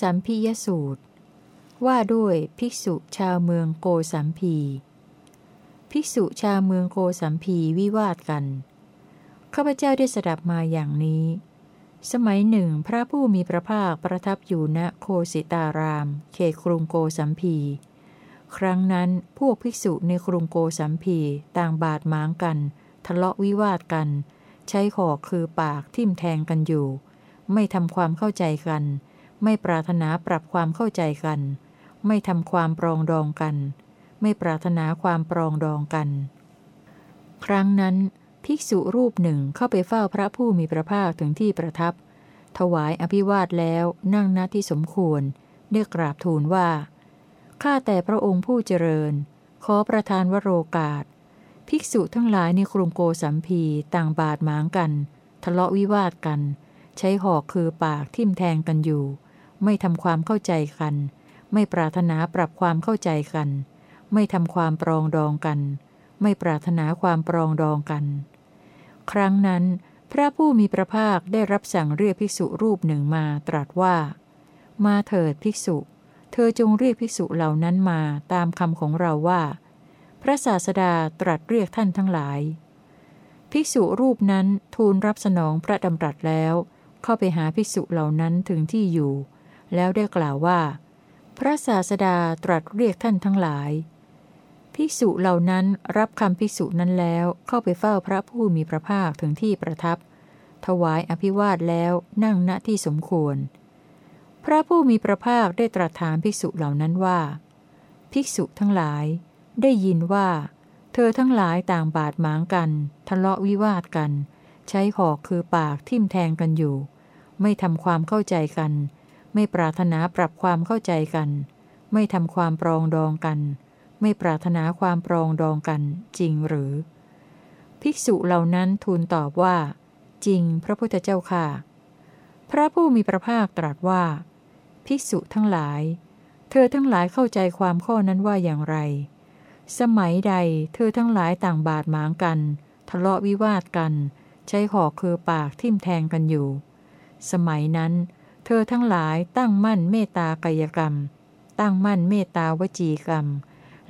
สัมพียสูตร ว่าด้วยภิกษุชาวเมืองโกสัมพี ภิกษุชาวเมืองโกสัมพีวิวาทกัน ข้าพเจ้าได้สดับมาอย่างนี้ สมัยหนึ่งพระผู้มีพระภาคประทับอยู่ณโคสิตาราม เขตกรุงโกสัมพี ครั้งนั้นพวกภิกษุในกรุงโกสัมพีต่างบาดหมางกัน ทะเลาะวิวาทกัน ใช้หอกคือปากทิ่มแทงกันอยู่ ไม่ทำความเข้าใจกัน ไม่ปรารถนาปรับความเข้าใจกัน ไม่ทำความปรองดองกัน ไม่ปรารถนาความปรองดองกัน ครั้งนั้น ภิกษุรูปหนึ่งเข้าไปเฝ้าพระผู้มีพระภาคถึงที่ประทับ ถวายอภิวาทแล้วนั่งณที่สมควรเรียกราบทูลว่า ข้าแต่พระองค์ผู้เจริญ ขอประทานวโรกาส ภิกษุทั้งหลายในกรุงโกสัมพีต่างบาดหมางกัน ทะเลาะวิวาทกัน ใช้หอกคือปากทิ่มแทงกันอยู่ ไม่ทำความเข้าใจกัน ไม่ปรารถนาปรับความเข้าใจกัน ไม่ทำความปรองดองกัน ไม่ปรารถนาความปรองดองกัน ครั้งนั้น พระผู้มีพระภาคได้รับสั่งเรียกภิกษุรูปหนึ่งมาตรัสว่า มาเถิดภิกษุ เธอจงเรียกภิกษุเหล่านั้นมาตามคำของเราว่า พระศาสดาตรัสเรียกท่านทั้งหลาย ภิกษุรูปนั้นทูลรับสนองพระดำรัสแล้วเข้าไปหาภิกษุเหล่านั้นถึงที่อยู่ แล้วได้กล่าวว่า พระศาสดาตรัสเรียกท่านทั้งหลาย ภิกษุเหล่านั้นรับคำภิกษุนั้นแล้วเข้าไปเฝ้าพระผู้มีพระภาคถึงที่ประทับ ถวายอภิวาทแล้วนั่งณที่สมควร พระผู้มีพระภาคได้ตรัสถามภิกษุเหล่านั้นว่า ภิกษุทั้งหลาย ได้ยินว่า เธอทั้งหลายต่างบาดหมางกัน ทะเลาะวิวาทกัน ใช้หอกคือปากทิ่มแทงกันอยู่ ไม่ทำความเข้าใจกัน ไม่ปรารถนาปรับความเข้าใจกัน ไม่ทำความปรองดองกัน ไม่ปรารถนาความปรองดองกัน จริงหรือ ภิกษุเหล่านั้นทูลตอบว่า จริงพระพุทธเจ้าค่ะ พระผู้มีพระภาคตรัสว่า ภิกษุทั้งหลาย เธอทั้งหลายเข้าใจความข้อนั้นว่าอย่างไร สมัยใดเธอทั้งหลายต่างบาดหมางกัน ทะเลาะวิวาทกัน ใช้หอกคือปากทิ่มแทงกันอยู่ สมัยนั้น เธอทั้งหลายตั้งมั่นเมตตากายกรรม ตั้งมั่นเมตตาวจีกรรม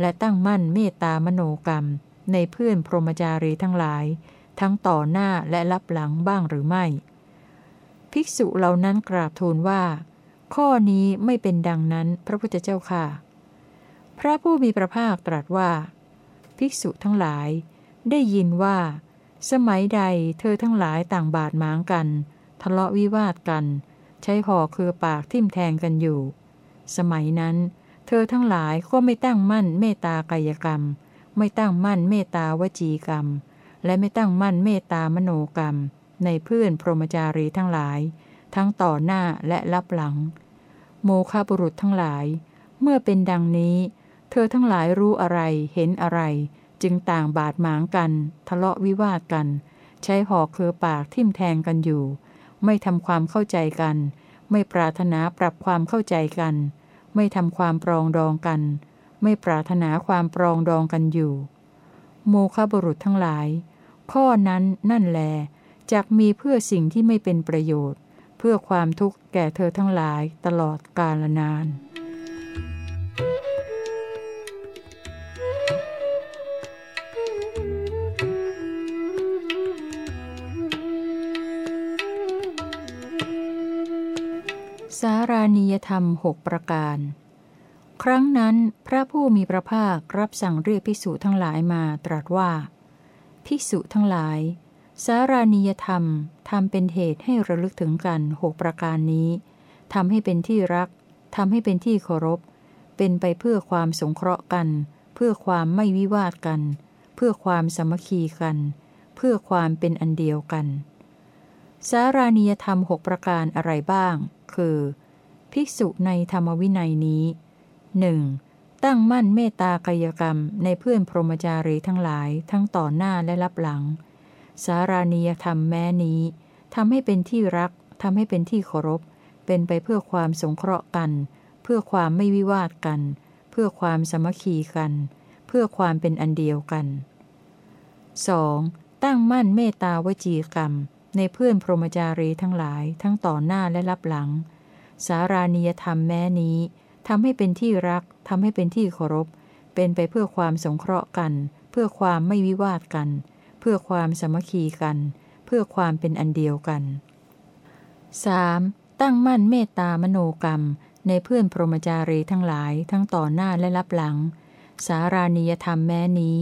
และตั้งมั่นเมตตามโนกรรม ในเพื่อนพรหมจารีทั้งหลาย ทั้งต่อหน้าและรับหลังบ้างหรือไม่ ภิกษุเหล่านั้นกราบทูลว่า ข้อนี้ไม่เป็นดังนั้นพระพุทธเจ้าค่ะ พระผู้มีพระภาคตรัสว่า ภิกษุทั้งหลาย ได้ยินว่า สมัยใดเธอทั้งหลายต่างบาดหมางกัน ทะเลาะวิวาทกัน ใช้หอกคือปากทิ่มแทงกันอยู่ สมัยนั้น เธอทั้งหลายก็ไม่ตั้งมั่นเมตตากายกรรม ไม่ตั้งมั่นเมตตาวจีกรรม และไม่ตั้งมั่นเมตตามโนกรรม ในเพื่อนพรหมจารีทั้งหลาย ทั้งต่อหน้าและรับหลัง โมฆะบุรุษทั้งหลาย เมื่อเป็นดังนี้ เธอทั้งหลายรู้อะไรเห็นอะไร จึงต่างบาดหมางกัน ทะเลาะวิวาทกัน ใช้หอกคือปากทิ่มแทงกันอยู่ ไม่ทำความเข้าใจกัน ไม่ปรารถนาปรับความเข้าใจกัน ไม่ทำความปรองดองกัน ไม่ปรารถนาความปรองดองกันอยู่ โมฆะบุรุษทั้งหลาย ข้อนั้นนั่นแลจะกมีเพื่อสิ่งที่ไม่เป็นประโยชน์ เพื่อความทุกข์แก่เธอทั้งหลายตลอดกาลนาน สารานิยธรรมหกประการ ครั้งนั้นพระผู้มีพระภาครับสั่งเรียกภิกษุทั้งหลายมาตรัสว่า ภิกษุทั้งหลาย สารานิยธรรมทำเป็นเหตุให้ระลึกถึงกันหกประการนี้ทำให้เป็นที่รักทำให้เป็นที่เคารพ เป็นไปเพื่อความสงเคราะห์กัน เพื่อความไม่วิวาทกัน เพื่อความสมัคคีกัน เพื่อความเป็นอันเดียวกัน สารานิยธรรมหกประการอะไรบ้าง คือ ภิกษุในธรรมวินัยนี้หนึ่งตั้งมั่นเมตตากายกรรมในเพื่อนพรหมจารีทั้งหลายทั้งต่อหน้าและรับหลัง สารานียธรรมแม้นี้ทำให้เป็นที่รักทำให้เป็นที่เคารพ เป็นไปเพื่อความสงเคราะห์กัน เพื่อความไม่วิวาทกัน เพื่อความสมัคคีกัน เพื่อความเป็นอันเดียวกัน 2. ตั้งมั่นเมตตาวจีกรรม ในเพื่อนพรหมจารีทั้งหลายทั้งต่อหน้าและรับหลัง สารานิยธรรมแม้นี้ทำให้เป็นที่รักทำให้เป็นที่เคารพ เป็นไปเพื่อความสงเคราะห์กัน เพื่อความไม่วิวาทกัน เพื่อความสมัคคีกัน เพื่อความเป็นอันเดียวกัน 3. ตั้งมั่นเมตตามโนกรรม ในเพื่อนพรหมจารีทั้งหลายทั้งต่อหน้าและรับหลัง สารานิยธรรมแม้นี้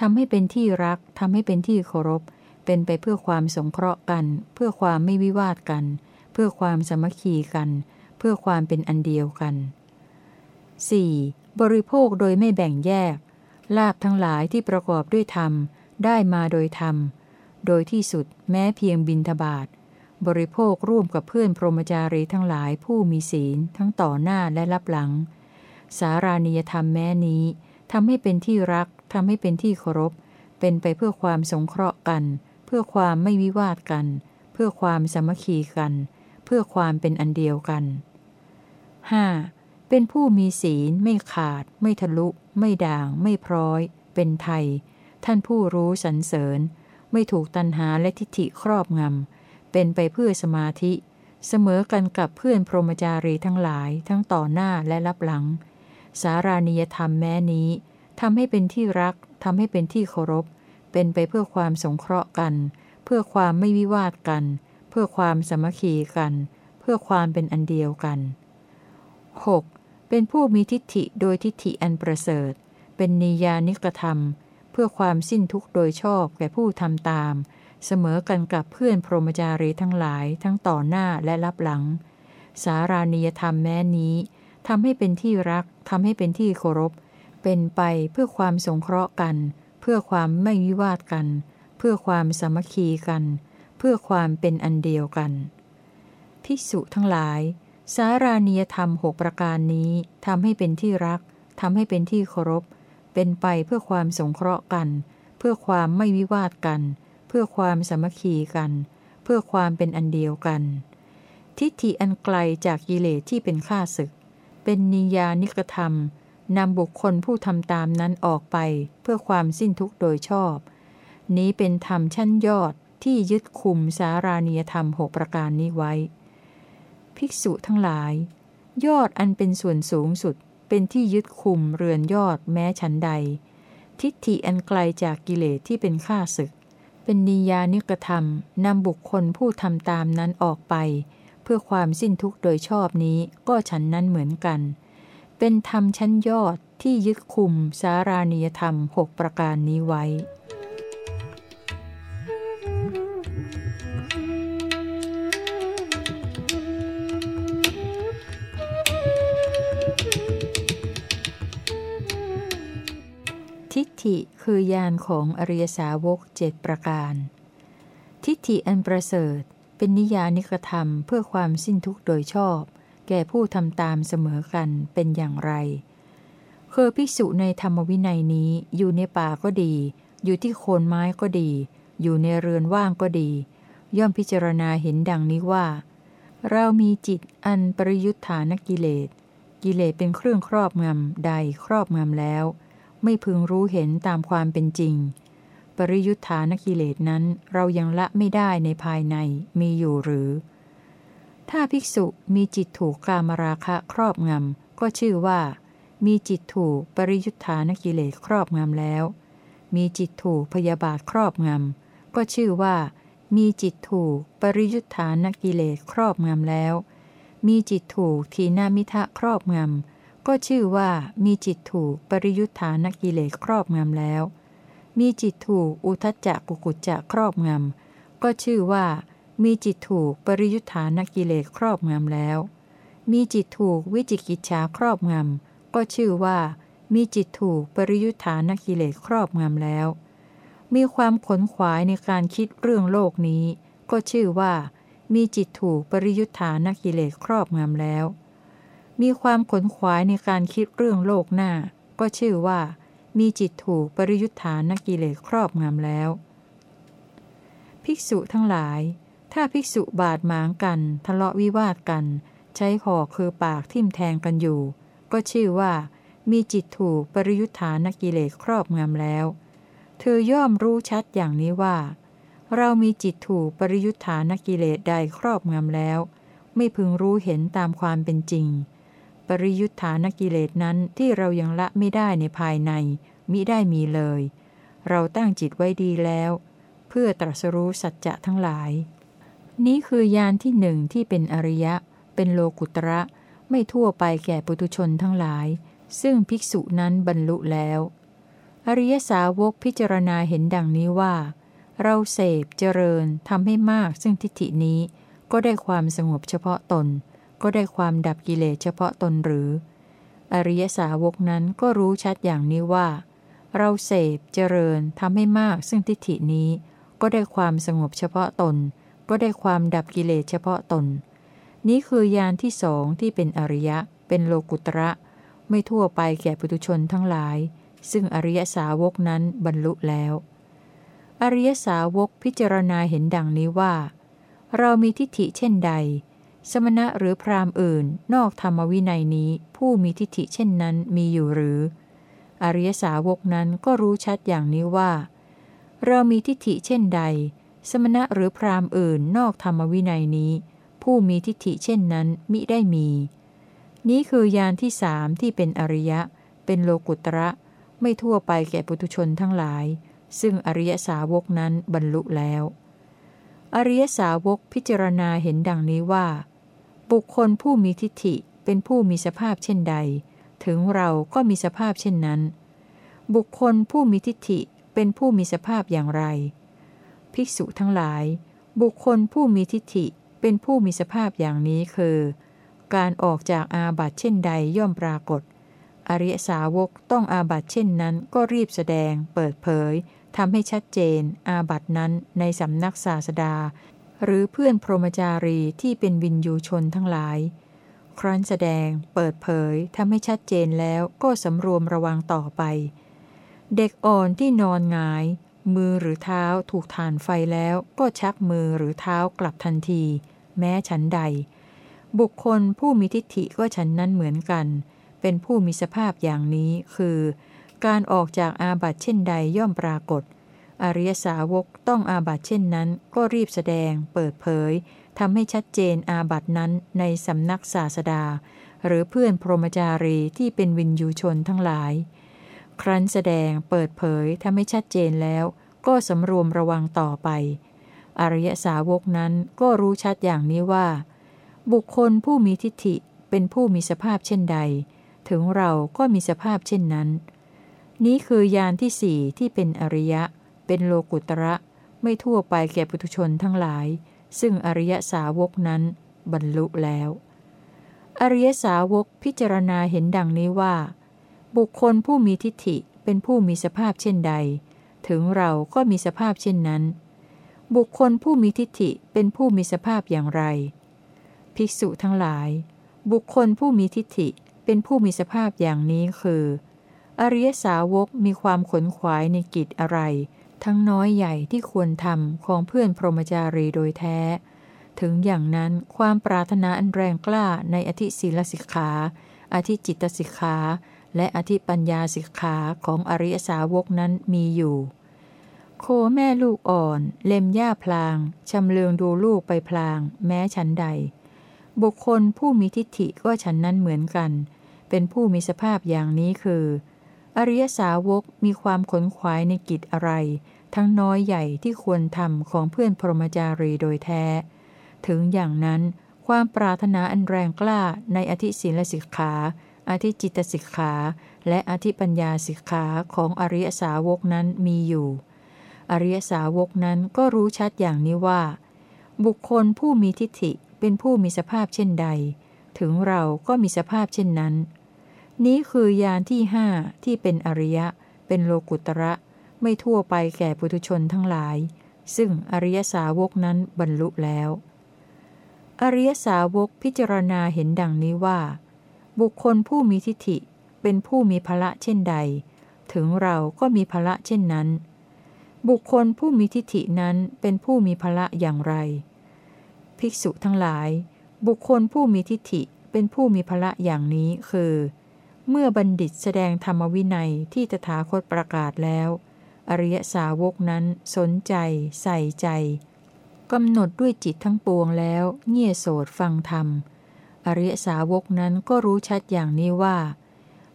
ทำให้เป็นที่รักทำให้เป็นที่เคารพ เป็นไปเพื่อความสงเคราะห์กัน เพื่อความไม่วิวาทกัน เพื่อความสมัคคีกัน เพื่อความเป็นอันเดียวกัน 4. บริโภคโดยไม่แบ่งแยก ลาบทั้งหลายที่ประกอบด้วยธรรม ได้มาโดยธรรม โดยที่สุดแม้เพียงบินทบาท บริโภคร่วมกับเพื่อนพรหมจารีทั้งหลายผู้มีศีลทั้งต่อหน้าและรับหลัง สารานิยธรรมแม้นี้ทำให้เป็นที่รักทำให้เป็นที่เคารพ เป็นไปเพื่อความสงเคราะห์กัน เพื่อความไม่วิวาทกัน เพื่อความสมัคคีกัน เพื่อความเป็นอันเดียวกัน 5. เป็นผู้มีศีลไม่ขาด ไม่ทะลุ ไม่ด่าง ไม่พร้อย เป็นไทย ท่านผู้รู้สรรเสริญ ไม่ถูกตัณหาและทิฏฐิครอบงำ เป็นไปเพื่อสมาธิ เสมอกันกับเพื่อนพรหมจารีทั้งหลายทั้งต่อหน้าและรับหลัง สารานิยธรรมแม้นี้ทำให้เป็นที่รักทำให้เป็นที่เคารพ เป็นไปเพื่อความสงเคราะห์กัน เพื่อความไม่วิวาทกัน เพื่อความสมัคคีกัน เพื่อความเป็นอันเดียวกัน 6. เป็นผู้มีทิฏฐิโดยทิฏฐิอันประเสริฐ เป็นนิยานิกธรรม เพื่อความสิ้นทุกข์โดยชอบแก่ผู้ทำตาม เสมอกันกับเพื่อนพรหมจารีทั้งหลายทั้งต่อหน้าและรับหลัง สารานิยธรรมแม้นี้ทำให้เป็นที่รักทำให้เป็นที่เคารพ เป็นไปเพื่อความสงเคราะห์กัน พื่อความไม่วิวาทกัน เพื่อความสามัคคีกัน เพื่อความเป็นอันเดียวกัน ภิกษุทั้งหลาย สารานิยธรรมหกประการนี้ทำให้เป็นที่รักทำให้เป็นที่เคารพ เป็นไปเพื่อความสงเคราะห์กัน เพื่อความไม่วิวาทกัน เพื่อความสามัคคีกัน เพื่อความเป็นอันเดียวกัน ทิฏฐิอันไกลจากกิเลสที่เป็นข้าศึก เป็นนิยานิกธรรม นำบุคคลผู้ทำตามนั้นออกไปเพื่อความสิ้นทุกข์โดยชอบ นี้เป็นธรรมชั้นยอดที่ยึดคุมสารานิยธรรมหกประการนี้ไว้ ภิกษุทั้งหลาย ยอดอันเป็นส่วนสูงสุดเป็นที่ยึดคุมเรือนยอดแม้ชั้นใด ทิฏฐิอันไกลจากกิเลสที่เป็นข้าศึก เป็นนิยานิกธรรมนำบุคคลผู้ทำตามนั้นออกไป เพื่อความสิ้นทุกข์โดยชอบนี้ก็ฉันนั้นเหมือนกัน เป็นธรรมชั้นยอดที่ยึดคุมสารานิยธรรมหกประการนี้ไว้ ทิฏฐิคือยานของอริยสาวกเจ็ดประการ ทิฏฐิอันประเสริฐเป็นนิยานิกธรรมเพื่อความสิ้นทุกข์โดยชอบ แก่ผู้ทำตามเสมอกันเป็นอย่างไร คือภิกษุในธรรมวินัยนี้อยู่ในป่าก็ดี อยู่ที่โคนไม้ก็ดี อยู่ในเรือนว่างก็ดี ย่อมพิจารณาเห็นดังนี้ว่า เรามีจิตอันปริยุทธานกิเลส กิเลสเป็นเครื่องครอบงำใดครอบงำแล้ว ไม่พึงรู้เห็นตามความเป็นจริง ปริยุทธานกิเลสนั้นเรายังละไม่ได้ในภายในมีอยู่หรือ ถ้าภิกษุมีจิตถูกกามราคะครอบงำ ก็ชื่อว่า มีจิตถูกปริยุทธานกิเลสครอบงำแล้ว มีจิตถูกพยาบาทครอบงำ ก็ชื่อว่า มีจิตถูกปริยุทธานกิเลสครอบงำแล้ว มีจิตถูกทีนามิทะครอบงำ ก็ชื่อว่ามีจิตถูกปริยุทธานกิเลสครอบงำแล้ว มีจิตถูกอุทจจะกุกุจจะครอบงำ ก็ชื่อว่า มีจิตถูกปริยุทธานกิเลสครอบงำแล้ว มีจิตถูกวิจิกิจฉาครอบงำก็ชื่อว่า มีจิตถูกปริยุทธานกิเลสครอบงำแล้ว มีความขนขวายในการคิดเรื่องโลกนี้ ก็ชื่อว่า มีจิตถูกปริยุทธานกิเลสครอบงำแล้ว มีความขนขวายในการคิดเรื่องโลกหน้า ก็ชื่อว่า มีจิตถูกปริยุทธานกิเลสครอบงำแล้ว ภิกษุทั้งหลาย ถ้าภิกษุบาดหมางกัน ทะเลาะวิวาทกัน ใช้หอกคือปากทิ่มแทงกันอยู่ ก็ชื่อว่า มีจิตถูกปริยุทธานกิเลสครอบงำแล้ว เธอย่อมรู้ชัดอย่างนี้ว่า เรามีจิตถูกปริยุทธานกิเลสใดครอบงำแล้ว ไม่พึงรู้เห็นตามความเป็นจริง ปริยุทธานกิเลสนั้นที่เรายังละไม่ได้ในภายใน มิได้มีเลย เราตั้งจิตไว้ดีแล้ว เพื่อตรัสรู้สัจจะทั้งหลาย นี้คือยานที่หนึ่งที่เป็นอริยะ เป็นโลกุตระไม่ทั่วไปแก่ปุตุชนทั้งหลาย ซึ่งภิกษุนั้นบรรลุแล้ว อริยสาวกพิจารณาเห็นดังนี้ว่า เราเสพเจริญทำให้มากซึ่งทิฏฐินี้ ก็ได้ความสงบเฉพาะตน ก็ได้ความดับกิเลสเฉพาะตนหรือ อริยสาวกนั้นก็รู้ชัดอย่างนี้ว่า เราเสพเจริญทำให้มากซึ่งทิฏฐินี้ ก็ได้ความสงบเฉพาะตน ก็ได้ความดับกิเลสเฉพาะตน นี้คือยานที่สองที่เป็นอริยะ เป็นโลกุตระ ไม่ทั่วไปแก่ปุถุชนทั้งหลาย ซึ่งอริยสาวกนั้นบรรลุแล้ว อริยสาวกพิจารณาเห็นดังนี้ว่า เรามีทิฏฐิเช่นใด สมณะหรือพราหมณ์อื่น นอกธรรมวินัยนี้ผู้มีทิฏฐิเช่นนั้นมีอยู่หรือ อริยสาวกนั้นก็รู้ชัดอย่างนี้ว่า เรามีทิฏฐิเช่นใด สมณะหรือพราหมณ์อื่นนอกธรรมวินัยนี้ ผู้มีทิฏฐิเช่นนั้นมิได้มี นี้คือยานที่สามที่เป็นอริยะ เป็นโลกุตระไม่ทั่วไปแก่ปุถุชนทั้งหลาย ซึ่งอริยสาวกนั้นบรรลุแล้ว อริยสาวกพิจารณาเห็นดังนี้ว่า บุคคลผู้มีทิฏฐิเป็นผู้มีสภาพเช่นใด ถึงเราก็มีสภาพเช่นนั้น บุคคลผู้มีทิฏฐิเป็นผู้มีสภาพอย่างไร ภิกษุทั้งหลาย บุคคลผู้มีทิฏฐิเป็นผู้มีสภาพอย่างนี้คือ การออกจากอาบัติเช่นใดย่อมปรากฏ อริยสาวกต้องอาบัติเช่นนั้นก็รีบแสดง เปิดเผยทำให้ชัดเจน อาบัตินั้นในสำนักศาสดา หรือเพื่อนพรหมจารีที่เป็นวินยูชนทั้งหลาย ครั้นแสดง เปิดเผยทำให้ชัดเจนแล้วก็สำรวมระวังต่อไป เด็กอ่อนที่นอนงาย มือหรือเท้าถูกฐานไฟแล้วก็ชักมือหรือเท้ากลับทันที แม้ฉันใด บุคคลผู้มีทิฏฐิก็ฉันนั้นเหมือนกัน เป็นผู้มีสภาพอย่างนี้คือ การออกจากอาบัติเช่นใดย่อมปรากฏ อริยสาวกต้องอาบัติเช่นนั้นก็รีบแสดง เปิดเผยทำให้ชัดเจนอาบัตินั้นในสำนักศาสดา หรือเพื่อนพรหมจารีที่เป็นวินยูชนทั้งหลาย ครั้นแสดงเปิดเผยทำให้ชัดเจนแล้ว ก็สำรวมระวังต่อไป อริยสาวกนั้นก็รู้ชัดอย่างนี้ว่า บุคคลผู้มีทิฏฐิเป็นผู้มีสภาพเช่นใด ถึงเราก็มีสภาพเช่นนั้น นี้คือยานที่สี่ที่เป็นอริยะ เป็นโลกุตระไม่ทั่วไปแก่ปุถุชนทั้งหลาย ซึ่งอริยสาวกนั้นบรรลุแล้ว อริยสาวกพิจารณาเห็นดังนี้ว่า บุคคลผู้มีทิฏฐิเป็นผู้มีสภาพเช่นใด ถึงเราก็มีสภาพเช่นนั้น บุคคลผู้มีทิฏฐิเป็นผู้มีสภาพอย่างไร ภิกษุทั้งหลาย บุคคลผู้มีทิฏฐิเป็นผู้มีสภาพอย่างนี้คือ อริยสาวกมีความขนขวายในกิจอะไร ทั้งน้อยใหญ่ที่ควรทำของเพื่อนพรหมจารีโดยแท้ ถึงอย่างนั้นความปรารถนาอันแรงกล้าในอธิศีลสิกขา อธิจิตสิกขา และอธิปัญญาสิกขาของอริยสาวกนั้นมีอยู่ โคแม่ลูกอ่อน เล็มหญ้าพลางชำเลืองดูลูกไปพลาง แม้ฉันใด บุคคลผู้มีทิฏฐิก็ฉันนั้นเหมือนกัน เป็นผู้มีสภาพอย่างนี้คือ อริยสาวกมีความขนขวายในกิจอะไร ทั้งน้อยใหญ่ที่ควรทำของเพื่อนพรหมจารีโดยแท้ ถึงอย่างนั้นความปรารถนาอันแรงกล้าในอธิศีลสิกขา อธิจิตสิกขา และอธิปัญญาสิกขาของอริยสาวกนั้นมีอยู่ อริยสาวกนั้นก็รู้ชัดอย่างนี้ว่า บุคคลผู้มีทิฏฐิเป็นผู้มีสภาพเช่นใด ถึงเราก็มีสภาพเช่นนั้น นี้คือยานที่ห้าที่เป็นอริยะ เป็นโลกุตระ ไม่ทั่วไปแก่ปุถุชนทั้งหลาย ซึ่งอริยสาวกนั้นบรรลุแล้ว อริยสาวกพิจารณาเห็นดังนี้ว่า บุคคลผู้มีทิฏฐิเป็นผู้มีพละเช่นใด ถึงเราก็มีพละเช่นนั้น บุคคลผู้มีทิฏฐินั้นเป็นผู้มีพละอย่างไร ภิกษุทั้งหลาย บุคคลผู้มีทิฏฐิเป็นผู้มีพละอย่างนี้คือ เมื่อบัณฑิตแสดงธรรมวินัยที่ตถาคตประกาศแล้ว อริยสาวกนั้นสนใจ ใส่ใจกำหนดด้วยจิตทั้งปวงแล้ว เงี่ยโสดฟังธรรม อริยสาวกนั้นก็รู้ชัดอย่างนี้ว่า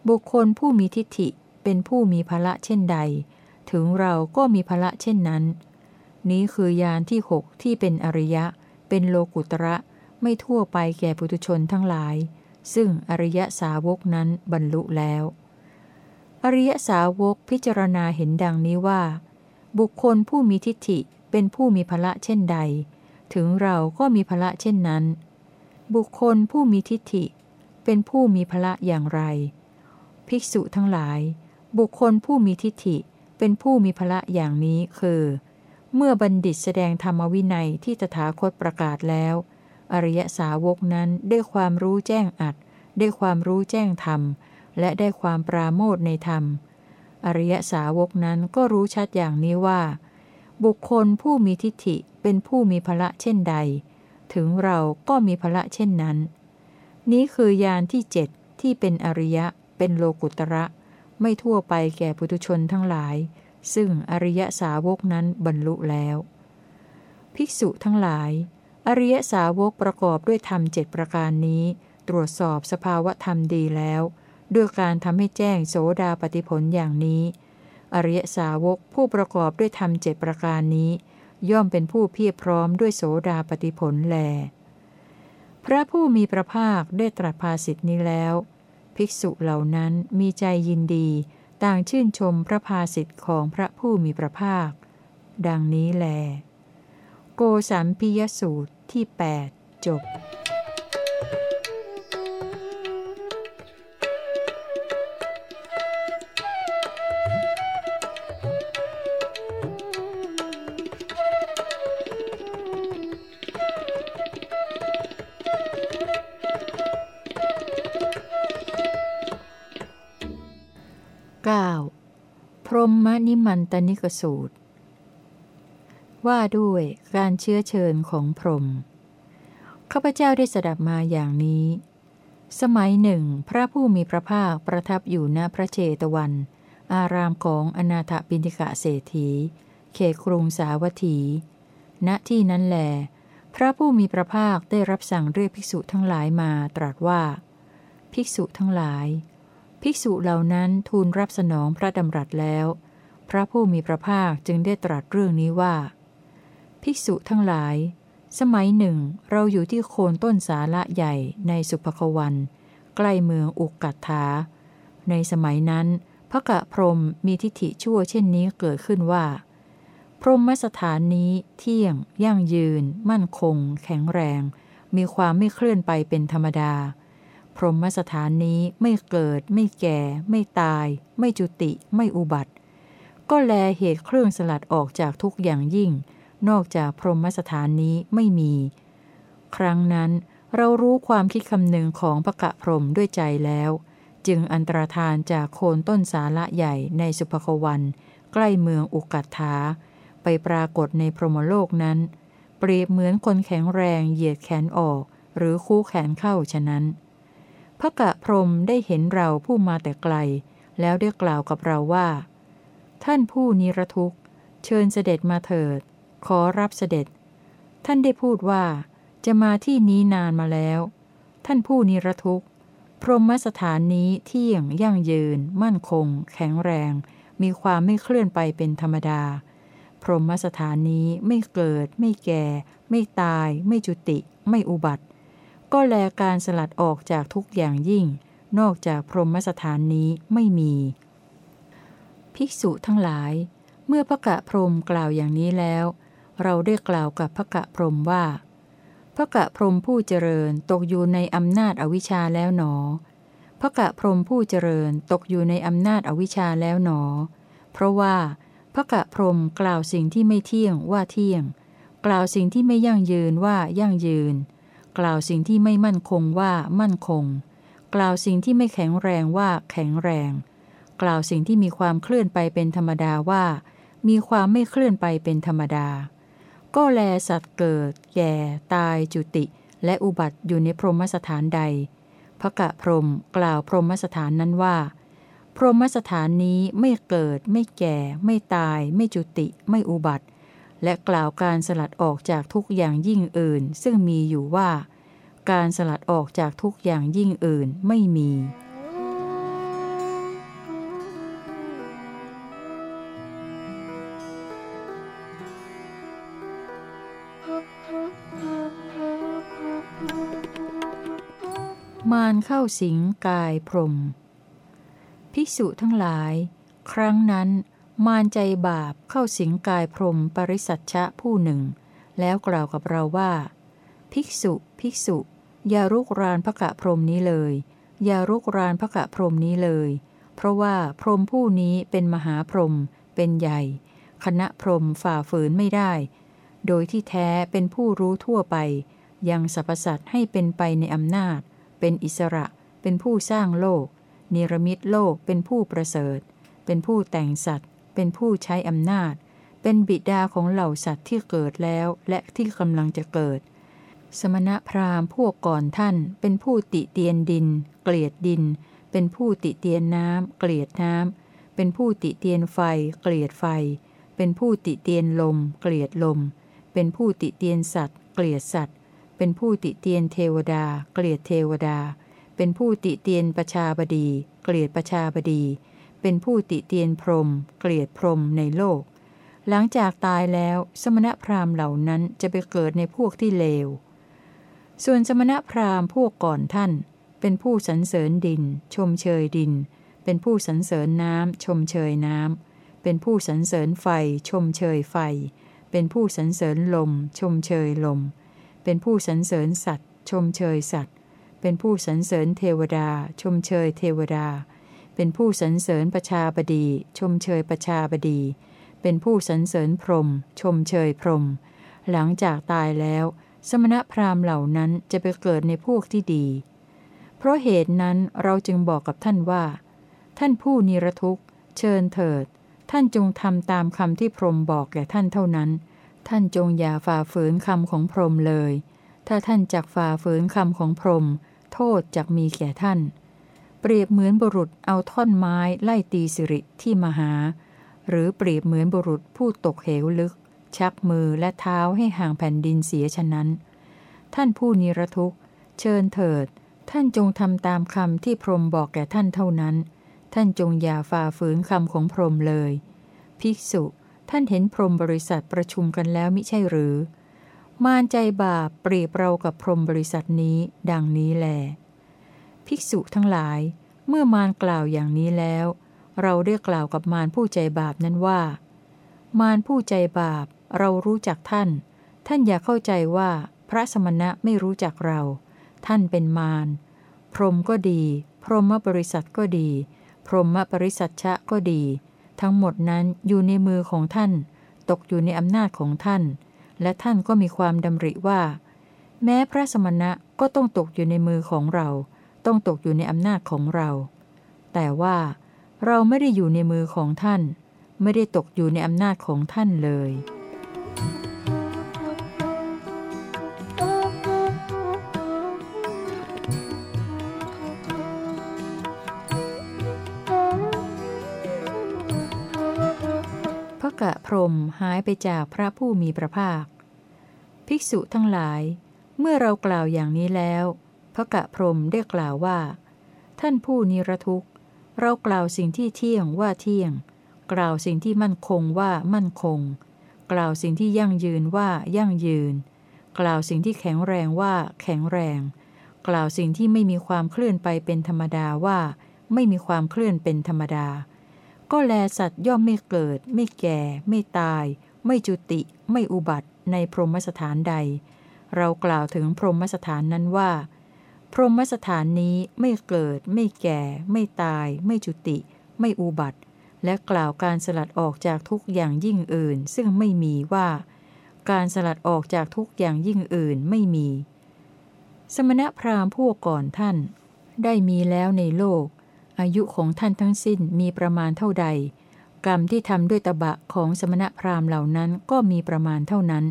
บุคคลผู้มีทิฏฐิเป็นผู้มีภละเช่นใด ถึงเราก็มีภละเช่นนั้น นี้คือยานที่หกที่เป็นอริยะ เป็นโลกุตระไม่ทั่วไปแก่ปุถุชนทั้งหลาย ซึ่งอริยสาวกนั้นบรรลุแล้ว อริยสาวกพิจารณาเห็นดังนี้ว่า บุคคลผู้มีทิฏฐิเป็นผู้มีภละเช่นใด ถึงเราก็มีภละเช่นนั้น บุคคลผู้มีทิฏฐิ เป็นผู้มีภละอย่างไร ภิกษุทั้งหลาย บุคคลผู้มีทิฏฐิเป็นผู้มีภละอย่างนี้คือ เมื่อบัณฑิตแสดงธรรมวินัยที่ตถาคตประกาศแล้ว อริยสาวกนั้นได้ความรู้แจ้งอัด ได้ความรู้แจ้งธรรม และได้ความปราโมทในธรรม อริยสาวกนั้นก็รู้ชัดอย่างนี้ว่า บุคคลผู้มีทิฏฐิเป็นผู้มีพละเช่นใด ถึงเราก็มีพละเช่นนั้น นี้คือยานที่เจ็ดที่เป็นอริยะ เป็นโลกุตระ ไม่ทั่วไปแก่ปุถุชนทั้งหลาย ซึ่งอริยสาวกนั้นบรรลุแล้ว ภิกษุทั้งหลาย อริยสาวกประกอบด้วยธรรมเจ็ดประการนี้ ตรวจสอบสภาวะธรรมดีแล้ว ด้วยการทำให้แจ้งโสดาปฏิผลอย่างนี้ อริยสาวกผู้ประกอบด้วยธรรมเจ็ดประการนี้ ย่อมเป็นผู้เพียรพร้อมด้วยโสดาปฏิผลแล พระผู้มีพระภาคได้ตรัสภาสิทธินี้แล้ว ภิกษุเหล่านั้นมีใจยินดี ต่างชื่นชมพระภาสิทธิของพระผู้มีพระภาค ดังนี้แล โกสัมพิยสูตรที่ 8 จบ นิมันตนิกสูตร ว่าด้วยการเชื้อเชิญของพรหมข้าพเจ้าได้สดับมาอย่างนี้ สมัยหนึ่ง พระผู้มีพระภาคประทับอยู่ณพระเจตวัน อารามของอนาถบินิกะเศรษฐี เขตกรุงสาวัตถี ณที่นั้นแหลพระผู้มีพระภาคได้รับสั่งเรียกภิกษุทั้งหลายมาตรัสว่า ภิกษุทั้งหลาย ภิกษุเหล่านั้นทูลรับสนองพระดำรัสแล้ว ระผู้มีพระภาคจึงได้ตรัสเรื่องนี้ว่า ภิกษุทั้งหลาย สมัยหนึ่ง เราอยู่ที่โคนต้นสาละใหญ่ในสุภควันใกล้เมืองอุกกัตถาในสมัยนั้น พระกะพรมมีทิฏฐิชั่วเช่นนี้เกิดขึ้นว่า พรหมสถานนี้เที่ยง ยั่งยืน มั่นคง แข็งแรง มีความไม่เคลื่อนไปเป็นธรรมดา พรหมสถานนี้ไม่เกิด ไม่แก่ ไม่ตาย ไม่จุติ ไม่อุบัติ ก็แลเหตุเครื่องสลัดออกจากทุกอย่างยิ่ง นอกจากพรหมสถานนี้ไม่มี ครั้งนั้นเรารู้ความคิดคำนึงของพระกะพรหมด้วยใจแล้ว จึงอันตรธานจากโคนต้นสาละใหญ่ในสุภควัน ใกล้เมืองอุกัตถาไปปรากฏในพรหมโลกนั้น เปรียบเหมือนคนแข็งแรงเหยียดแขนออก หรือคู่แขนเข้าฉะนั้นพระกะพรมได้เห็นเราผู้มาแต่ไกล แล้วได้กล่าวกับเราว่า ท่านผู้นิรทุกข์ เชิญเสด็จมาเถิด ขอรับเสด็จ ท่านได้พูดว่า จะมาที่นี้นานมาแล้ว ท่านผู้นิรทุกข์ พรหมสถานนี้เที่ยงยั่งยืน มั่นคง แข็งแรง มีความไม่เคลื่อนไปเป็นธรรมดา พรหมสถานนี้ไม่เกิด ไม่แก่ ไม่ตาย ไม่จุติ ไม่อุบัติ ก็แลการสลัดออกจากทุกอย่างยิ่ง นอกจากพรหมสถานนี้ไม่มี ภิกษุทั้งหลาย เมื่อพระกะพรมกล่าวอย่างนี้แล้ว เราได้กล่าวกับพระกะพรมว่า พระกะพรมผู้เจริญตกอยู่ในอำนาจอวิชชาแล้วหนอ พระกะพรมผู้เจริญตกอยู่ในอำนาจอวิชชาแล้วหนอ เพราะว่าพระกะพรมกล่าวสิ่งที่ไม่เที่ยงว่าเที่ยง กล่าวสิ่งที่ไม่ยั่งยืนว่ายั่งยืน กล่าวสิ่งที่ไม่มั่นคงว่ามั่นคง กล่าวสิ่งที่ไม่แข็งแรงว่าแข็งแรง กล่าวสิ่งที่มีความเคลื่อนไปเป็นธรรมดาว่า มีความไม่เคลื่อนไปเป็นธรรมดา ก็แลสัตว์เกิด แก่ ตายจุติ และอุบัติอยู่ในพรหมสถานใดพระกะพรมกล่าวพรหมสถานนั้นว่า พรหมสถานนี้ไม่เกิด ไม่แก่ ไม่ตาย ไม่จุติ ไม่อุบัติ และกล่าวการสลัดออกจากทุกอย่างยิ่งอื่น ซึ่งมีอยู่ว่า การสลัดออกจากทุกอย่างยิ่งอื่นไม่มี มารเข้าสิงกายพรม ภิกษุทั้งหลาย ครั้งนั้น มารใจบาปเข้าสิงกายพรมปริสัชชะผู้หนึ่ง แล้วกล่าวกับเราว่า ภิกษุ ภิกษุ อย่ารุกรานพระกะพรมนี้เลย อย่ารุกรานพระกะพรมนี้เลย เพราะว่าพรมผู้นี้เป็นมหาพรม เป็นใหญ่ คณะพรมฝ่าฝืนไม่ได้ โดยที่แท้เป็นผู้รู้ทั่วไป ยังสรรพสัตว์ให้เป็นไปในอำนาจ เป็นอิสระ เป็นผู้สร้างโลก นิรมิตโลกเป็นผู้ประเสริฐ เป็นผู้แต่งสัตว์ เป็นผู้ใช้อำนาจ เป็นบิดาของเหล่าสัตว์ที่เกิดแล้วและที่กำลังจะเกิด สมณพราหมณ์พวกก่อนท่าน เป็นผู้ติเตียนดิน เกลียดดิน เป็นผู้ติเตียนน้ำเกลียดน้ำเป็นผู้ติเตียนไฟ เกลียดไฟ เป็นผู้ติเตียนลม เกลียดลม เป็นผู้ติเตียนสัตว์ เกลียดสัตว์ เป็นผู้ติเตียนเทวดา เกลียดเทวดา เป็นผู้ติเตียนประชาบดี เกลียดประชาบดี เป็นผู้ติเตียนพรหมเกลียดพรหมในโลก หลังจากตายแล้วสมณพราหมณ์เหล่านั้นจะไปเกิดในพวกที่เลว ส่วนสมณพราหมณ์พวกก่อนท่าน เป็นผู้สรรเสริญดิน ชมเชยดิน เป็นผู้สรรเสริญน้ำชมเชยน้ำเป็นผู้สรรเสริญไฟ ชมเชยไฟ เป็นผู้สรรเสริญลม ชมเชยลม เป็นผู้สรรเสริญสัตว์ ชมเชยสัตว์ เป็นผู้สรรเสริญเทวดา ชมเชยเทวดา เป็นผู้สรรเสริญประชาบดี ชมเชยประชาบดี เป็นผู้สรรเสริญพรหมชมเชยพรหมหลังจากตายแล้ว สมณพราหมณ์เหล่านั้นจะไปเกิดในพวกที่ดี เพราะเหตุนั้นเราจึงบอกกับท่านว่า ท่านผู้นิรทุกข์ เชิญเถิด ท่านจงทำตามคำที่พรหมบอกแก่ท่านเท่านั้น ท่านจงอย่าฝ่าฝืนคำของพรหมเลย ถ้าท่านจักฝ่าฝืนคำของพรหมโทษจักมีแก่ท่าน เปรียบเหมือนบุรุษเอาท่อนไม้ไล่ตีสิริที่มหา หรือเปรียบเหมือนบุรุษผู้ตกเหวลึก ชักมือและเท้าให้ห่างแผ่นดินเสียฉะนั้น ท่านผู้นิรทุกข์ เชิญเถิด ท่านจงทำตามคำที่พรหมบอกแก่ท่านเท่านั้น ท่านจงอย่าฝ่าฝืนคำของพรหมเลย ภิกษุ ท่านเห็นพรหมบริษัทประชุมกันแล้วมิใช่หรือ มารใจบาปเปรียบเรากับพรหมบริษัทนี้ ดังนี้แล ภิกษุทั้งหลาย เมื่อมารกล่าวอย่างนี้แล้ว เราได้กล่าวกับมารผู้ใจบาปนั้นว่า มารผู้ใจบาป เรารู้จักท่าน ท่านอย่าเข้าใจว่าพระสมณะไม่รู้จักเรา ท่านเป็นมาร พรหมก็ดี พรหมบริษัทก็ดี พรหมบริษัทชะก็ดี ทั้งหมดนั้นอยู่ในมือของท่าน ตกอยู่ในอำนาจของท่าน และท่านก็มีความดำริว่า แม้พระสมณะก็ต้องตกอยู่ในมือของเรา ต้องตกอยู่ในอำนาจของเรา แต่ว่าเราไม่ได้อยู่ในมือของท่าน ไม่ได้ตกอยู่ในอำนาจของท่านเลย พรมหายไปจากพระผู้มีพระภาค ภิกษุทั้งหลาย เมื่อเรากล่าวอย่างนี้แล้ว พระกะพรมได้กล่าวว่า ท่านผู้นิรทุกข์ เรากล่าวสิ่งที่เที่ยงว่าเที่ยง กล่าวสิ่งที่มั่นคงว่ามั่นคง กล่าวสิ่งที่ยั่งยืนว่ายั่งยืน กล่าวสิ่งที่แข็งแรงว่าแข็งแรง กล่าวสิ่งที่ไม่มีความเคลื่อนไปเป็นธรรมดาว่า ไม่มีความเคลื่อนเป็นธรรมดา ก็แลสัตว์ย่อมไม่เกิด ไม่แก่ ไม่ตาย ไม่จุติ ไม่อุบัติในพรหมสถานใด เรากล่าวถึงพรหมสถานนั้นว่า พรหมสถานนี้ไม่เกิด ไม่แก่ ไม่ตาย ไม่จุติ ไม่อุบัติ และกล่าวการสลัดออกจากทุกอย่างยิ่งอื่น ซึ่งไม่มีว่า การสลัดออกจากทุกอย่างยิ่งอื่นไม่มี สมณพราหมณ์พวกก่อนท่าน ได้มีแล้วในโลก อายุของท่านทั้งสิ้นมีประมาณเท่าใด กรรมที่ทำด้วยตบะของสมณพราหมณ์เหล่านั้นก็มีประมาณเท่านั้น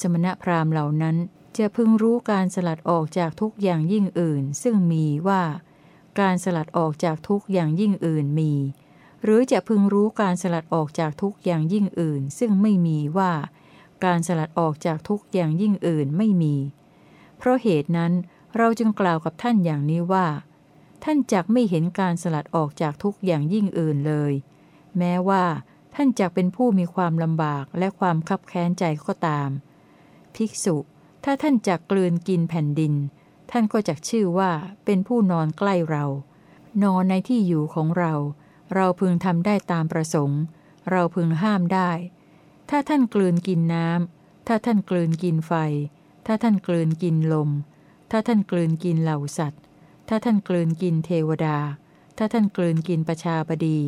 สมณพราหมณ์เหล่านั้นจะพึงรู้การสลัดออกจากทุกอย่างยิ่งอื่น ซึ่งมีว่า การสลัดออกจากทุกอย่างยิ่งอื่นมี หรือจะพึงรู้การสลัดออกจากทุกอย่างยิ่งอื่น ซึ่งไม่มีว่า การสลัดออกจากทุกอย่างยิ่งอื่นไม่มี เพราะเหตุนั้นเราจึงกล่าวกับท่านอย่างนี้ว่า ท่านจักไม่เห็นการสลัดออกจากทุกอย่างยิ่งอื่นเลย แม้ว่าท่านจักเป็นผู้มีความลำบากและความคับแค้นใจก็ตาม ภิกษุ ถ้าท่านจักกลืนกินแผ่นดิน ท่านก็จักชื่อว่าเป็นผู้นอนใกล้เรา นอนในที่อยู่ของเรา เราพึงทำได้ตามประสงค์ เราพึงห้ามได้ ถ้าท่านกลืนกินน้ำถ้าท่านกลืนกินไฟ ถ้าท่านกลืนกินลม ถ้าท่านกลืนกินเหล่าสัตว์ ถ้าท่านกลืนกินเทวดา ถ้าท่านกลืนกินประชาบดี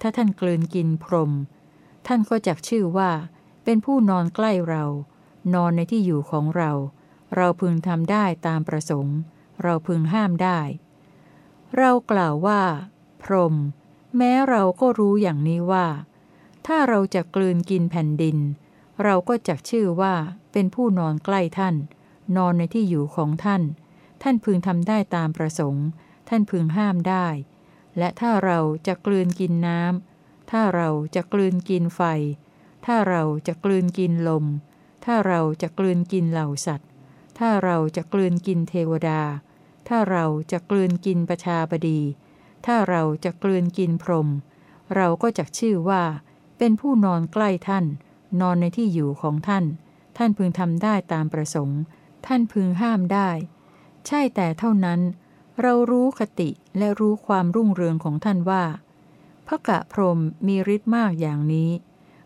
ถ้าท่านกลืนกินพรหมท่านก็จักชื่อว่า เป็นผู้นอนใกล้เรา นอนในที่อยู่ของเรา เราพึงทำได้ตามประสงค์ เราพึงห้ามได้ เรากล่าวว่า พรหมแม้เราก็รู้อย่างนี้ว่า ถ้าเราจะกลืนกินแผ่นดิน เราก็จักชื่อว่าเป็นผู้นอนใกล้ท่าน นอนในที่อยู่ของท่าน ท่านพึงทำได้ตามประสงค์ ท่านพึงห้ามได้ และถ้าเราจะกลืนกินน้ำ ถ้าเราจะกลืนกินไฟ ถ้าเราจะกลืนกินลม ถ้าเราจะกลืนกินเหล่าสัตว์ ถ้าเราจะกลืนกินเทวดา ถ้าเราจะกลืนกินประชาบดี ถ้าเราจะกลืนกินพรหม เราก็จักชื่อว่า เป็นผู้นอนใกล้ท่าน นอนในที่อยู่ของท่าน ท่านพึงทำได้ตามประสงค์ ท่านพึงห้ามได้ ใช่แต่เท่านั้น เรารู้คติและรู้ความรุ่งเรืองของท่านว่าพระกะพรมมีฤทธิ์มากอย่างนี้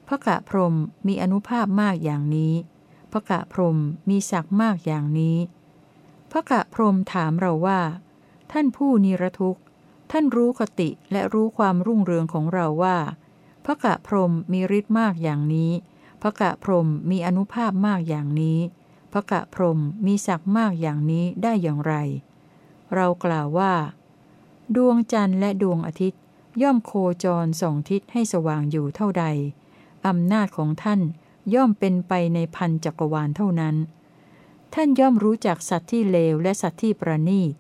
พระกะพรมมีอนุภาพมากอย่างนี้พระกะพรมมีศักดิ์มากอย่างนี้พระกะพรมถามเราว่า ท่านผู้นิรทุกข์ ท่านรู้คติและรู้ความรุ่งเรืองของเราว่าพระกะพรมมีฤทธิ์มากอย่างนี้พระกะพรมมีอนุภาพมากอย่างนี้ พระกะพรมมีศักดิ์มากอย่างนี้ได้อย่างไร เรากล่าวว่า ดวงจันทร์และดวงอาทิตย์ ย่อมโคจรส่องทิศให้สว่างอยู่เท่าใดอำนาจของท่านย่อมเป็นไปในพันจักรวาลเท่านั้น ท่านย่อมรู้จักสัตว์ที่เลวและสัตว์ที่ประณีต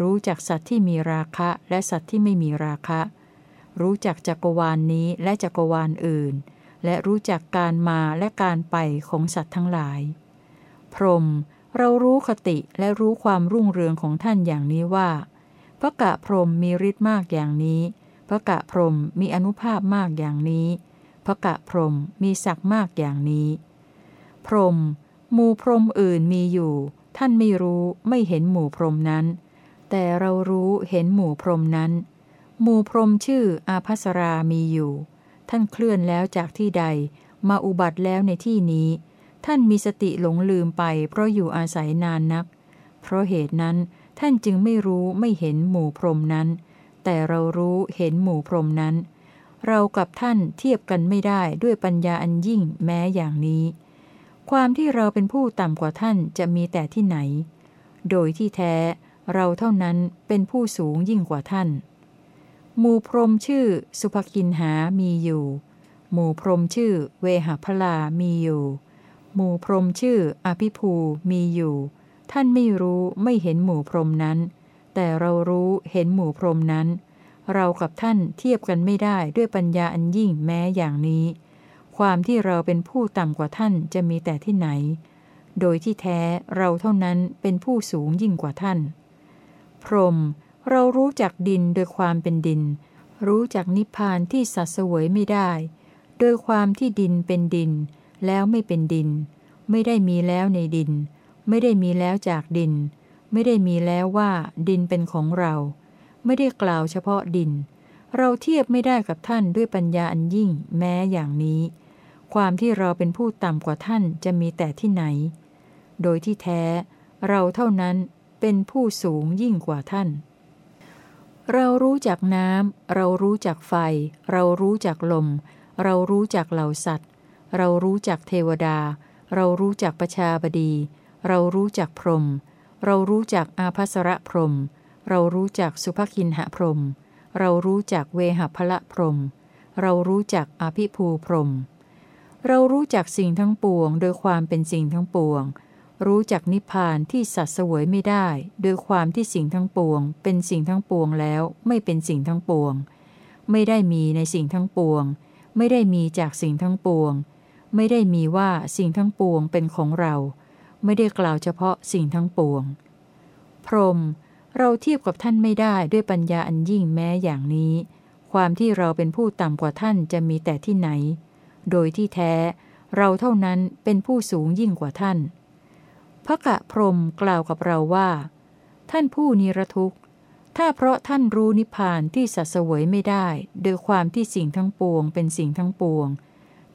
รู้จักสัตว์ที่มีราคะและสัตว์ที่ไม่มีราคะ รู้จักจักรวาลนนี้และจักรวาลอื่น และรู้จักการมาและการไปของสัตว์ทั้งหลาย พรมเรารู้คติและรู้ความรุ่งเรืองของท่านอย่างนี้ว่าพระกะพรมมีฤทธิ์มากอย่างนี้พระกะพรมมีอนุภาพมากอย่างนี้พระกะพรมมีศักดิ์มากอย่างนี้ พรมหมู่พรมอื่นมีอยู่ ท่านไม่รู้ไม่เห็นหมู่พรมนั้น แต่เรารู้เห็นหมู่พรมนั้น หมู่พรมชื่ออาภัสรามีอยู่ ท่านเคลื่อนแล้วจากที่ใด มาอุบัติแล้วในที่นี้ ท่านมีสติหลงลืมไป เพราะอยู่อาศัยนานนัก เพราะเหตุนั้นท่านจึงไม่รู้ไม่เห็นหมู่พรมนั้น แต่เรารู้เห็นหมู่พรมนั้น เรากับท่านเทียบกันไม่ได้ด้วยปัญญาอันยิ่งแม้อย่างนี้ ความที่เราเป็นผู้ต่ำกว่าท่านจะมีแต่ที่ไหน โดยที่แท้เราเท่านั้นเป็นผู้สูงยิ่งกว่าท่าน หมู่พรมชื่อสุภกินหามีอยู่ หมู่พรมชื่อเวหพลามีอยู่ หมู่พรมชื่ออภิภูมีอยู่ ท่านไม่รู้ไม่เห็นหมู่พรมนั้น แต่เรารู้เห็นหมู่พรมนั้น เรากับท่านเทียบกันไม่ได้ด้วยปัญญาอันยิ่งแม้อย่างนี้ ความที่เราเป็นผู้ต่ำกว่าท่านจะมีแต่ที่ไหน โดยที่แท้เราเท่านั้นเป็นผู้สูงยิ่งกว่าท่าน พรม เรารู้จักดินโดยความเป็นดิน รู้จักนิพพานที่สัตว์เสวยไม่ได้ โดยความที่ดินเป็นดิน แล้วไม่เป็นดิน ไม่ได้มีแล้วในดิน ไม่ได้มีแล้วจากดิน ไม่ได้มีแล้วว่าดินเป็นของเรา ไม่ได้กล่าวเฉพาะดิน เราเทียบไม่ได้กับท่านด้วยปัญญาอันยิ่งแม้อย่างนี้ ความที่เราเป็นผู้ต่ำกว่าท่านจะมีแต่ที่ไหน โดยที่แท้เราเท่านั้นเป็นผู้สูงยิ่งกว่าท่าน เรารู้จักน้ำเรารู้จักไฟ เรารู้จักลม เรารู้จักเหล่าสัตว์ เรารู้จักเทวดา เรารู้จักประชาบดี เรารู้จักพรหมเรารู้จักอาภัสระพรหมเรารู้จักสุภคินหพรหมเรารู้จักเวหพละพรหมเรารู้จักอภิภูพรหมเรารู้จักสิ่งทั้งปวง โดยความเป็นสิ่งทั้งปวง รู้จักนิพพานที่สัตว์สวยไม่ได้ โดยความที่สิ่งทั้งปวง เป็นสิ่งทั้งปวงแล้วไม่เป็นสิ่งทั้งปวง ไม่ได้มีในสิ่งทั้งปวง ไม่ได้มีจากสิ่งทั้งปวง ไม่ได้มีว่าสิ่งทั้งปวงเป็นของเรา ไม่ได้กล่าวเฉพาะสิ่งทั้งปวง พรหมเราเทียบกับท่านไม่ได้ด้วยปัญญาอันยิ่งแม้อย่างนี้ ความที่เราเป็นผู้ต่ำกว่าท่านจะมีแต่ที่ไหน โดยที่แท้ เราเท่านั้นเป็นผู้สูงยิ่งกว่าท่านพระกะพรหมกล่าวกับเราว่า ท่านผู้นิรทุกข์ ถ้าเพราะท่านรู้นิพพานที่สัสวยไม่ได้ โดยความที่สิ่งทั้งปวงเป็นสิ่งทั้งปวง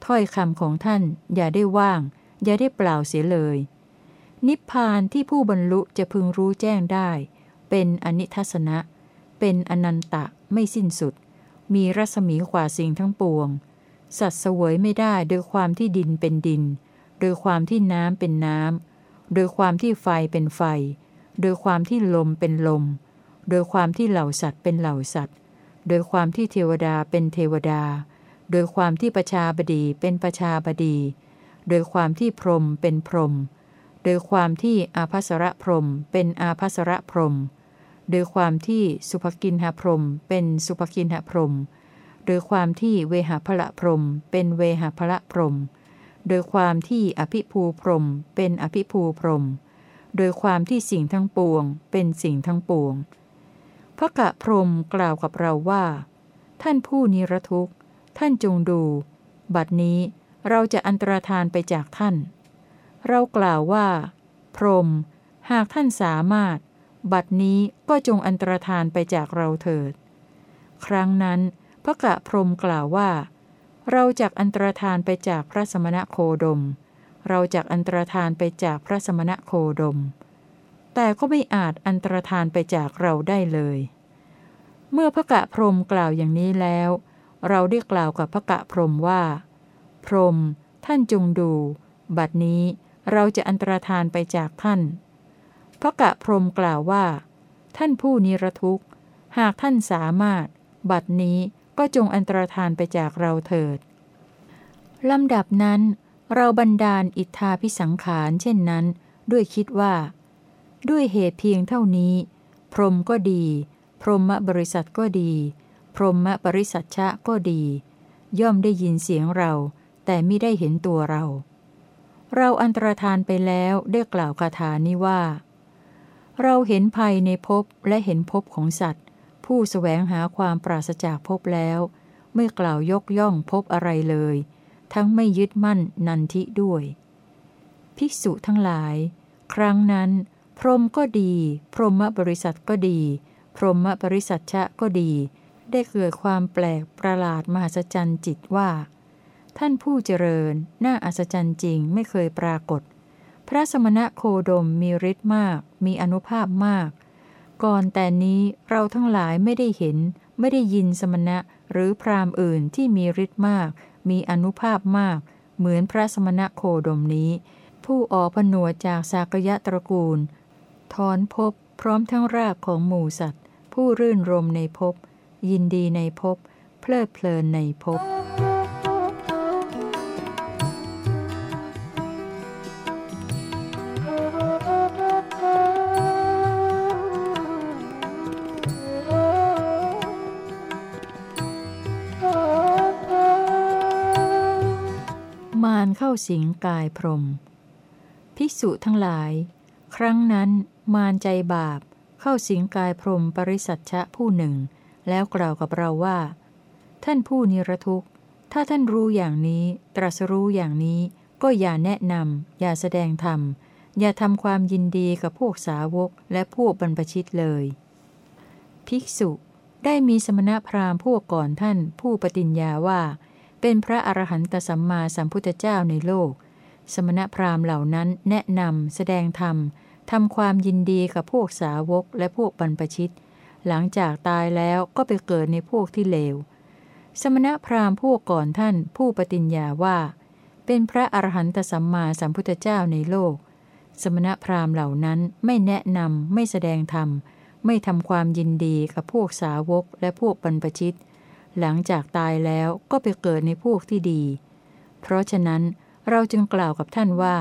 ถ้อยคำของท่านอย่าได้ว่าง อย่าได้เปล่าเสียเลย นิพพานที่ผู้บรรลุจะพึงรู้แจ้งได้ เป็นอนิทัศนะ เป็นอนันตะไม่สิ้นสุด มีรัศมีกว่าสิ่งทั้งปวง สัตว์เสวยไม่ได้โดยความที่ดินเป็นดิน โดยความที่น้ำเป็นน้ำ โดยความที่ไฟเป็นไฟ โดยความที่ลมเป็นลม โดยความที่เหล่าสัตว์เป็นเหล่าสัตว์ โดยความที่เทวดาเป็นเทวดา โดยความที่ประชาบดีเป็นประชาบดี โดยความที่พรมเป็นพรม โดยความที่อาภัสระพรมเป็นอาภัสระพรม โดยความที่สุภกินหพรมเป็นสุภกินหพรม โดยความที่เวหาพละพรมเป็นเวหาพละพรม โดยความที่อภิภูพรมเป็นอภิภูพรม โดยความที่สิ่งทั้งปวง เป็นสิ่งทั้งปวงพระกะพรมกล่าวกับเราว่า ท่านผู้นิรทุกข์ ท่านจงดู บัดนี้เราจะอันตรธานไปจากท่าน เรากล่าวว่า พรม หากท่านสามารถ บัดนี้ก็จงอันตรธานไปจากเราเถิด ครั้งนั้นพระกะพรมกล่าวว่า เราจากอันตรธานไปจากพระสมณะโคดม เราจากอันตรธานไปจากพระสมณะโคดม แต่ก็ไม่อาจอันตรธานไปจากเราได้เลย เมื่อพระกะพรมกล่าวอย่างนี้แล้ว เราได้กล่าวกับพระกะพรมว่า พรม ท่านจงดู บัดนี้เราจะอันตรธานไปจากท่าน พระกะพรมกล่าวว่า ท่านผู้นิรทุกข์ หากท่านสามารถ บัดนี้ก็จงอันตรธานไปจากเราเถิด ลำดับนั้น เราบันดาลอิทธาพิสังขารเช่นนั้น ด้วยคิดว่า ด้วยเหตุเพียงเท่านี้ พรหมก็ดี พรหมบริษัทก็ดี พรหมบริษัทชะก็ดี ย่อมได้ยินเสียงเรา แต่ไม่ได้เห็นตัวเรา เราอันตรธานไปแล้วได้กล่าวคาถานี้ว่า เราเห็นภัยในภพและเห็นภพของสัตว์ ผู้สแสวงหาความปราศจากภพแล้ว ไม่กล่าวยกย่องภพอะไรเลย ทั้งไม่ยึดมั่นนันทิด้วย ภิกษุทั้งหลาย ครั้งนั้น พรหมก็ดี พรหมบริษัทก็ดี พรหมบริษัทชะก็ดี ได้เกิดความแปลกประหลาดมหัศจรรย์จิตว่า ท่านผู้เจริญ น่าอัศจรรย์จริงไม่เคยปรากฏ พระสมณะโคดมมีฤทธิ์มาก มีอนุภาพมาก ก่อนแต่นี้เราทั้งหลายไม่ได้เห็น ไม่ได้ยินสมณะหรือพรามอื่นที่มีฤทธิ์มาก มีอนุภาพมาก เหมือนพระสมณะโคดมนี้ ผู้ออกผนวดจากสากยะตระกูลถอนภพพร้อมทั้งรากของหมูสัตว์ ผู้รื่นรมในภพ ยินดีในภพเพลิดเพลินในภพเข้าสิงกายพรม ภิกษุทั้งหลาย ครั้งนั้นมารใจบาปเข้าสิงกายพรมปริสัชชะผู้หนึ่ง แล้วกล่าวกับเราว่า ท่านผู้นิรทุกข์ ถ้าท่านรู้อย่างนี้ ตรัสรู้อย่างนี้ ก็อย่าแนะนำอย่าแสดงธรรม อย่าทำความยินดีกับพวกสาวกและพวกบรรพชิตเลย ภิกษุได้มีสมณพราหมณ์พวกก่อนท่านผู้ปฏิญญาว่า เป็นพระอรหันตสัมมาสัมพุทธเจ้าในโลก สมณพราหมณ์เหล่านั้นแนะนำแสดงธรรมทำความยินดีกับพวกสาวกและพวกบรรพชิต หลังจากตายแล้วก็ไปเกิดในพวกที่เลว สมณพราหมณ์พวกก่อนท่านผู้ปฏิญญาว่า เป็นพระอรหันตสัมมาสัมพุทธเจ้าในโลก สมณพราหมณ์เหล่านั้นไม่แนะนำไม่แสดงธรรม ไม่ทำความยินดีกับพวกสาวกและพวกบรรพชิต หลังจากตายแล้วก็ไปเกิดในพวกที่ดี เพราะฉะนั้นเราจึงกล่าวกับท่านว่า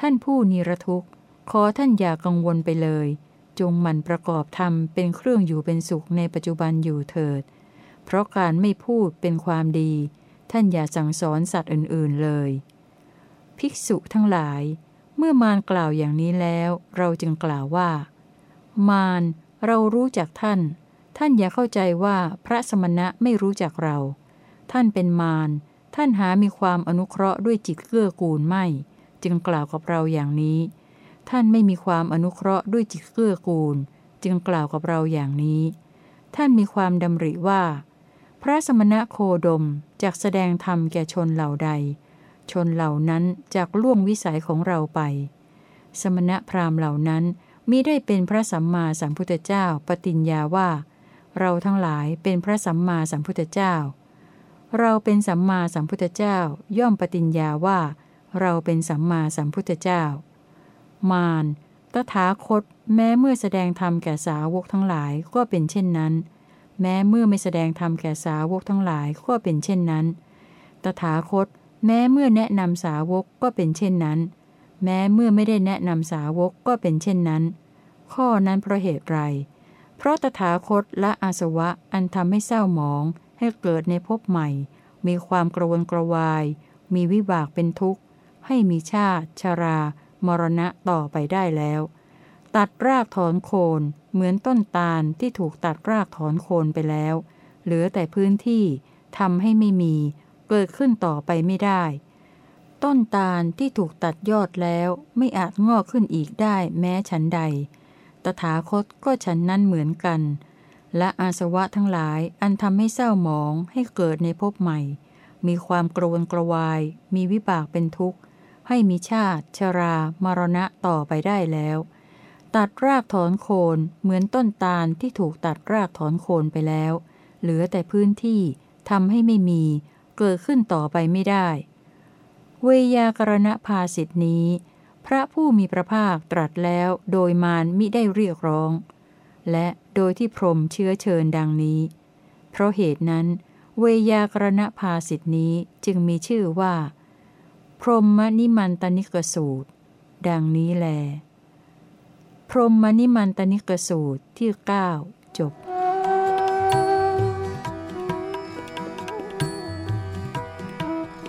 ท่านผู้นิรทุกข์ ขอท่านอย่ากังวลไปเลย จงหมั่นประกอบธรรมเป็นเครื่องอยู่เป็นสุขในปัจจุบันอยู่เถิด เพราะการไม่พูดเป็นความดี ท่านอย่าสั่งสอนสัตว์อื่นๆเลย ภิกษุทั้งหลาย เมื่อมารกล่าวอย่างนี้แล้ว เราจึงกล่าวว่า มารเรารู้จักท่าน ท่านอย่าเข้าใจว่าพระสมณะไม่รู้จักเรา ท่านเป็นมาร ท่านหามีความอนุเคราะห์ด้วยจิตเกื้อกูลไม่ จึงกล่าวกับเราอย่างนี้ ท่านไม่มีความอนุเคราะห์ด้วยจิตเกื้อกูล จึงกล่าวกับเราอย่างนี้ ท่านมีความดำริว่า พระสมณะโคดมจากแสดงธรรมแก่ชนเหล่าใด ชนเหล่านั้นจากล่วงวิสัยของเราไป สมณะพราหมณ์เหล่านั้นมิได้เป็นพระสัมมาสัมพุทธเจ้าปฏิญญาว่า เราทั้งหลายเป็นพระสัมมาสัมพุทธเจ้า เราเป็นสัมมาสัมพุทธเจ้าย่อมปฏิญญาว่า เราเป็นสัมมาสัมพุทธเจ้า มารตถาคต แม้เมื่อแสดงธรรมแก่สาวกทั้งหลายก็เป็นเช่นนั้น แม้เมื่อไม่แสดงธรรมแก่สาวกทั้งหลายก็เป็นเช่นนั้น ตถาคต แม้เมื่อแนะนำสาวกก็เป็นเช่นนั้น แม้เมื่อไม่ได้แนะนำสาวกก็เป็นเช่นนั้น ข้อนั้นเพราะเหตุไร เพราะตถาคตและอาสวะอันทำให้เศร้าหมอง ให้เกิดในภพใหม่ มีความกระวนกระวาย มีวิบากเป็นทุกข์ ให้มีชาติชารา มรณะต่อไปได้แล้ว ตัดรากถอนโคนเหมือนต้นตาลที่ถูกตัดรากถอนโคนไปแล้ว เหลือแต่พื้นที่ทำให้ไม่มี เกิดขึ้นต่อไปไม่ได้ ต้นตาลที่ถูกตัดยอดแล้วไม่อาจงอกขึ้นอีกได้แม้ฉันใด ตถาคตก็ฉันนั้นเหมือนกัน และอาสวะทั้งหลายอันทำให้เศร้าหมองให้เกิดในภพใหม่ มีความกรวนกระวาย มีวิบากเป็นทุกข์ ให้มีชาติ ชรา มรณะต่อไปได้แล้ว ตัดรากถอนโคนเหมือนต้นตาลที่ถูกตัดรากถอนโคนไปแล้ว เหลือแต่พื้นที่ทำให้ไม่มี เกิดขึ้นต่อไปไม่ได้ เวยากรณภาสิทธินี้ พระผู้มีพระภาคตรัสแล้วโดยมารมิได้เรียกร้อง และโดยที่พรมเชื้อเชิญดังนี้ เพราะเหตุนั้น เวยากรณภาสิทธินี้จึงมีชื่อว่า พรหมนิมันตนิกสูตร ดังนี้แล พรหมนิมันตนิกสูตรที่เก้า